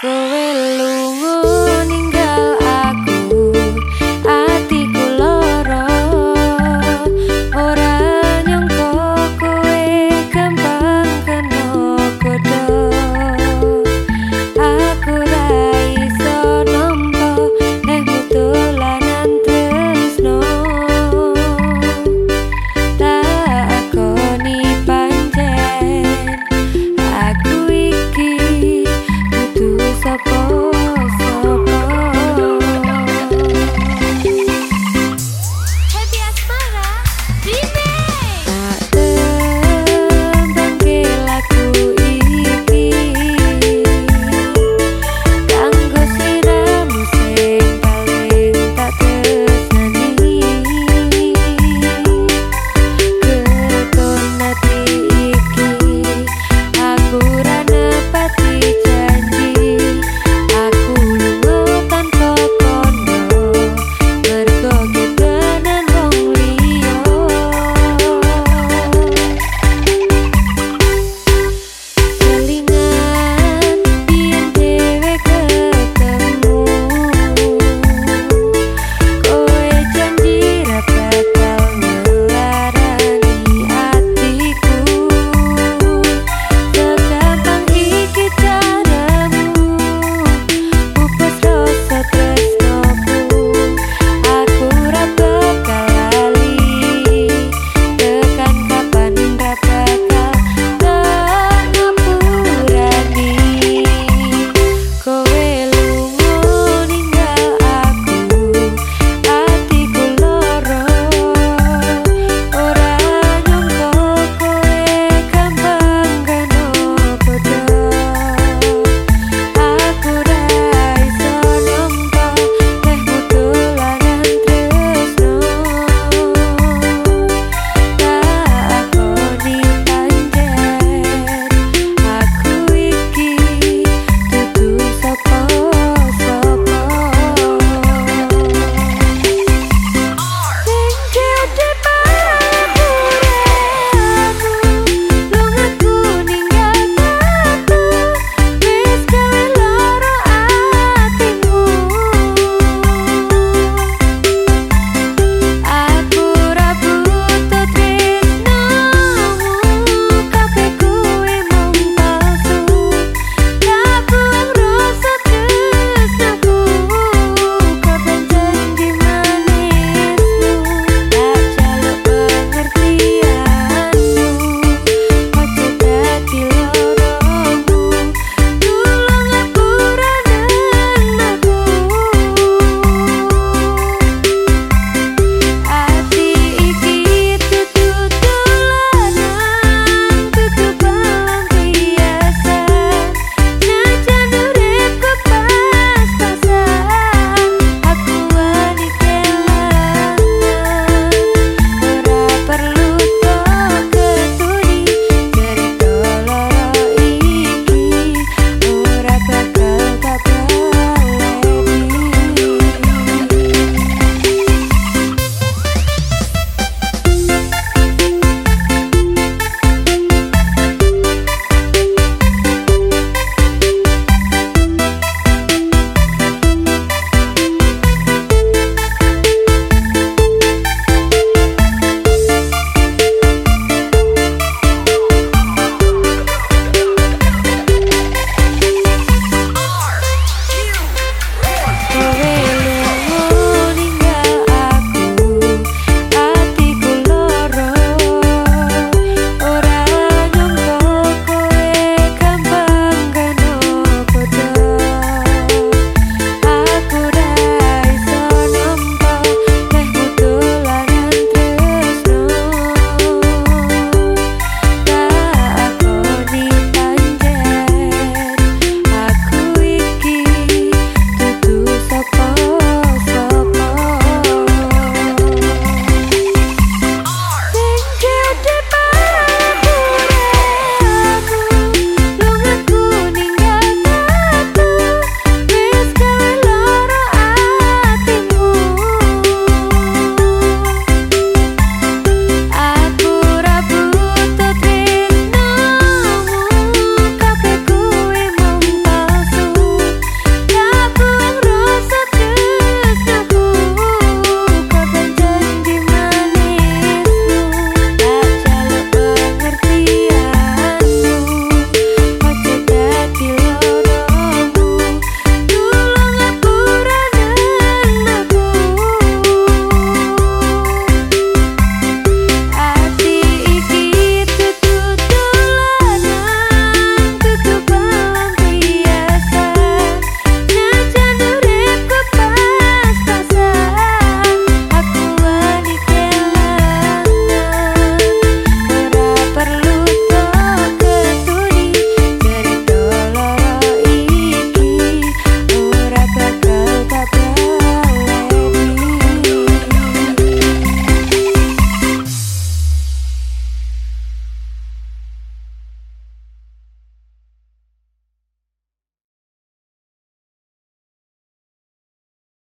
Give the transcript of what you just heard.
Gorilla.